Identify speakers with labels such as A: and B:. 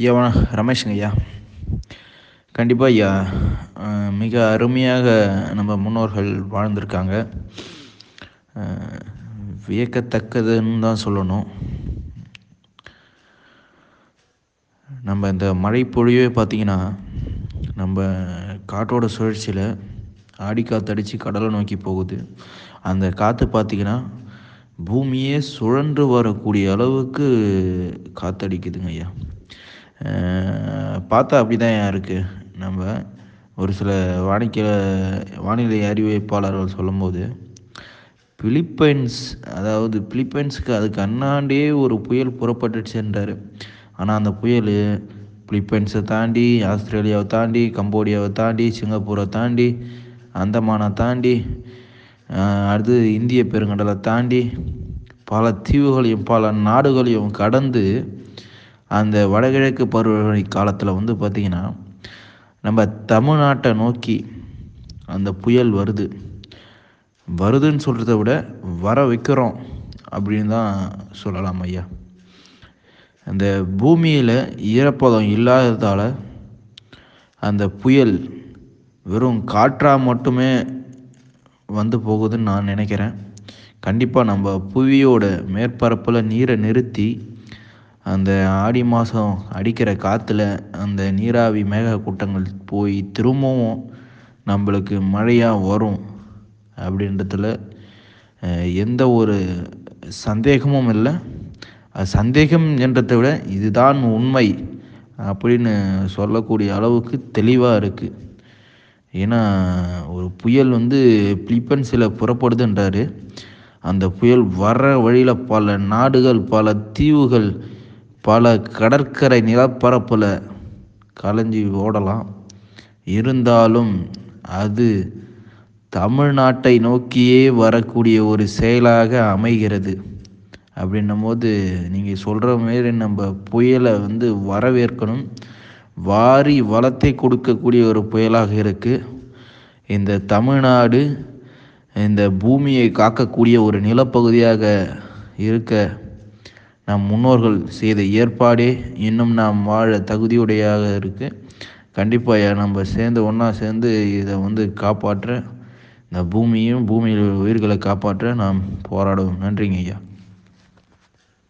A: ஐயா ரமேஷுங்க ஐயா. கண்டிப்பாக ஐயா மிக அருமையாக நம்ம முன்னோர்கள் வாழ்ந்திருக்காங்க. வியக்கத்தக்கதுன்னு தான் சொல்லணும். நம்ம இந்த மழை பொழிவே பார்த்திங்கன்னா நம்ம காற்றோட சுழற்சியில் ஆடி கடலை நோக்கி போகுது. அந்த காற்று பார்த்திங்கன்னா பூமியே சுழன்று வரக்கூடிய அளவுக்கு காற்றடிக்குதுங்க ஐயா. பார்த்தா அப்படி தான் இருக்குது நம்ம ஒரு சில வானிக்க வானிலை அறிவிப்பாளர்கள் சொல்லும்போது பிலிப்பைன்ஸ் அதாவது பிலிப்பைன்ஸுக்கு அதுக்கு அண்ணாண்டே ஒரு புயல் புறப்பட்டுச்சுன்றாரு ஆனால் அந்த புயல் பிலிப்பைன்ஸை தாண்டி ஆஸ்திரேலியாவை தாண்டி கம்போடியாவை தாண்டி சிங்கப்பூரை தாண்டி அந்தமானை தாண்டி அடுத்து இந்திய பெருங்கடலை தாண்டி பல தீவுகளையும் பல நாடுகளையும் கடந்து அந்த வடகிழக்கு பருவமழை காலத்தில் வந்து பார்த்திங்கன்னா நம்ம தமிழ்நாட்டை நோக்கி அந்த புயல் வருது. வருதுன்னு சொல்கிறத விட வர வைக்கிறோம் அப்படின்னு தான் சொல்லலாம் ஐயா. அந்த பூமியில் ஈரப்பதம் இல்லாததால் அந்த புயல் வெறும் காற்றாக மட்டுமே வந்து போகுதுன்னு நான் நினைக்கிறேன். கண்டிப்பாக நம்ம புவியோட மேற்பரப்பில் நீரை நிறுத்தி அந்த ஆடி மாதம் அடிக்கிற காற்றுல அந்த நீராவி மேக கூட்டங்கள் போய் திரும்பவும் நம்மளுக்கு மழையாக வரும் அப்படின்றதுல எந்த ஒரு சந்தேகமும் இல்லை. அது சந்தேகம் என்றதை விட இதுதான் உண்மை அப்படின்னு சொல்லக்கூடிய அளவுக்கு தெளிவாக இருக்குது ஏன்னா ஒரு புயல் வந்து பிலிப்பன்ஸில் புறப்படுதுன்றாரு. அந்த புயல் வர்ற வழியில் பல நாடுகள் பல தீவுகள் பல கடற்கரை நிலப்பரப்பில் கலைஞ்சி ஓடலாம். இருந்தாலும் அது தமிழ்நாட்டை நோக்கியே வரக்கூடிய ஒரு செயலாக அமைகிறது. அப்படின்னும் போது நீங்கள் சொல்கிற மாரி நம்ம புயலை வந்து வரவேற்கணும். வாரி வளத்தை கொடுக்கக்கூடிய ஒரு புயலாக இருக்குது இந்த தமிழ்நாடு இந்த பூமியை காக்கக்கூடிய ஒரு நிலப்பகுதியாக இருக்க நம் முன்னோர்கள் செய்த ஏற்பாடே இன்னும் நாம் வாழ தகுதியுடையாக இருக்குது கண்டிப்பாக நம்ம சேர்ந்து ஒன்றா சேர்ந்து இதை வந்து காப்பாற்ற இந்த பூமியும் பூமியில் உயிர்களை காப்பாற்ற நாம் போராடுவோம். நன்றிங்க ஐயா.